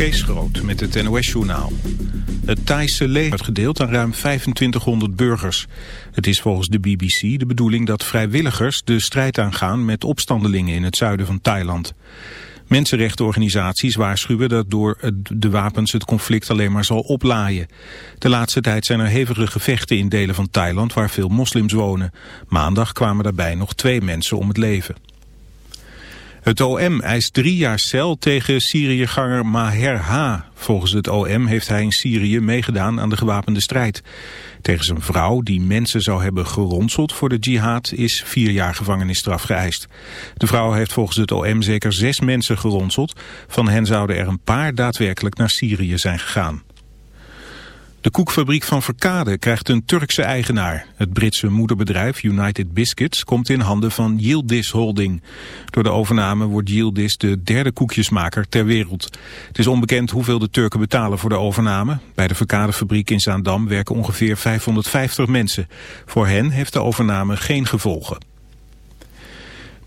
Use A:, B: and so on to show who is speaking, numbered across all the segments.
A: Kees Groot met het NOS-journaal. Het Thaise leger wordt gedeeld aan ruim 2500 burgers. Het is volgens de BBC de bedoeling dat vrijwilligers de strijd aangaan met opstandelingen in het zuiden van Thailand. Mensenrechtenorganisaties waarschuwen dat door de wapens het conflict alleen maar zal oplaaien. De laatste tijd zijn er hevige gevechten in delen van Thailand waar veel moslims wonen. Maandag kwamen daarbij nog twee mensen om het leven. Het OM eist drie jaar cel tegen Syriëganger Maher H. Volgens het OM heeft hij in Syrië meegedaan aan de gewapende strijd. Tegen zijn vrouw, die mensen zou hebben geronseld voor de jihad, is vier jaar gevangenisstraf geëist. De vrouw heeft volgens het OM zeker zes mensen geronseld. Van hen zouden er een paar daadwerkelijk naar Syrië zijn gegaan. De koekfabriek van Verkade krijgt een Turkse eigenaar. Het Britse moederbedrijf United Biscuits komt in handen van Yildiz Holding. Door de overname wordt Yildiz de derde koekjesmaker ter wereld. Het is onbekend hoeveel de Turken betalen voor de overname. Bij de Verkadefabriek in Zaandam werken ongeveer 550 mensen. Voor hen heeft de overname geen gevolgen.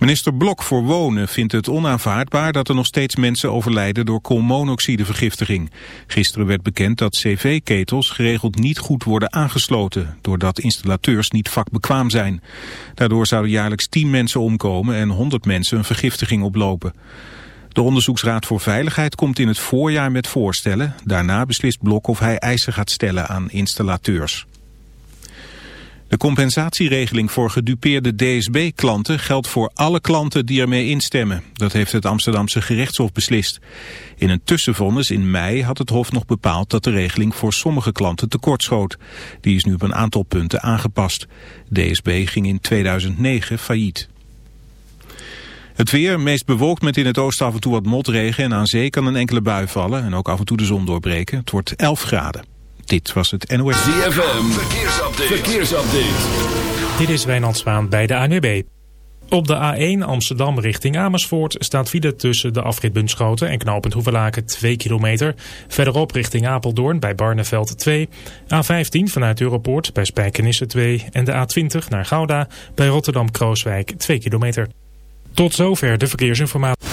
A: Minister Blok voor Wonen vindt het onaanvaardbaar dat er nog steeds mensen overlijden door koolmonoxidevergiftiging. Gisteren werd bekend dat cv-ketels geregeld niet goed worden aangesloten, doordat installateurs niet vakbekwaam zijn. Daardoor zouden jaarlijks 10 mensen omkomen en 100 mensen een vergiftiging oplopen. De Onderzoeksraad voor Veiligheid komt in het voorjaar met voorstellen. Daarna beslist Blok of hij eisen gaat stellen aan installateurs. De compensatieregeling voor gedupeerde DSB-klanten geldt voor alle klanten die ermee instemmen. Dat heeft het Amsterdamse gerechtshof beslist. In een tussenvonnis in mei had het hof nog bepaald dat de regeling voor sommige klanten tekortschoot. Die is nu op een aantal punten aangepast. DSB ging in 2009 failliet. Het weer, meest bewolkt met in het oosten af en toe wat motregen en aan zee kan een enkele bui vallen en ook af en toe de zon doorbreken. Het wordt 11 graden. Dit was het NOS.
B: ZFM, verkeersupdate. verkeersupdate.
C: Dit is Wijnand Zwaan bij de ANWB. Op de A1 Amsterdam richting Amersfoort staat file tussen de afrit Bunschoten en knooppunt Hoevelaken 2 kilometer. Verderop richting Apeldoorn bij Barneveld 2. A15 vanuit Europoort bij Spijkenisse 2. En de A20 naar Gouda bij Rotterdam-Krooswijk 2 kilometer. Tot zover de verkeersinformatie.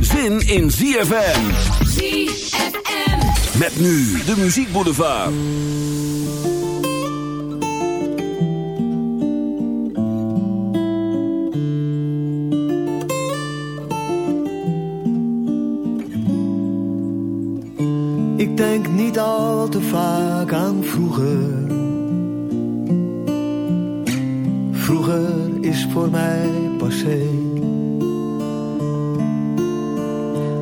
D: zin in ZFM.
E: ZFM.
D: Met nu de muziekboulevard.
F: Ik denk niet al te vaak aan vroeger. Vroeger is voor mij passé.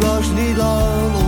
G: 若是你 niet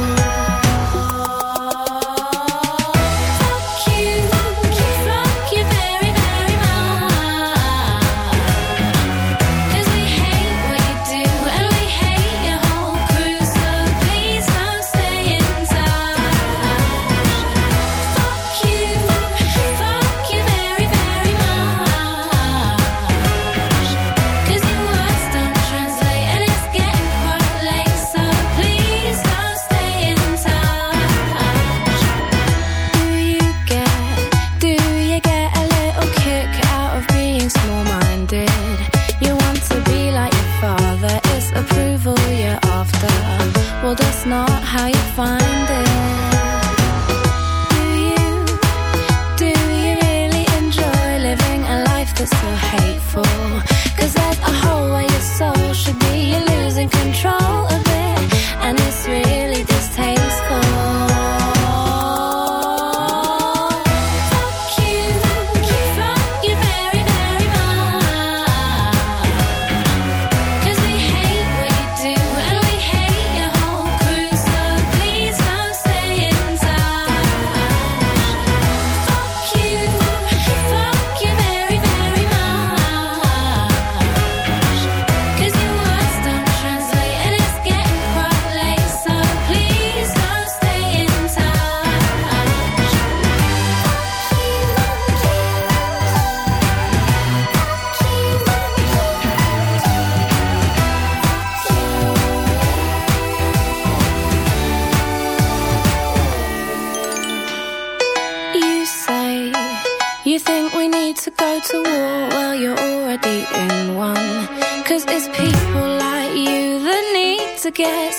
H: to war while you're already in one. Cause it's people like you that need to get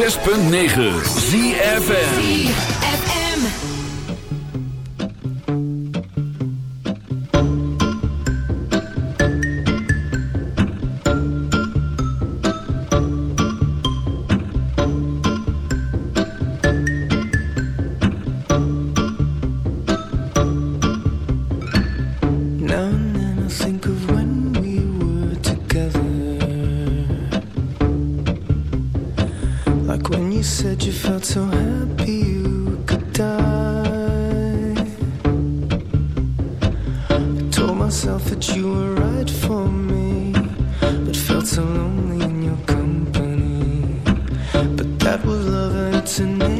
D: 106.9
I: ZFN tonight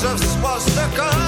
J: Visions of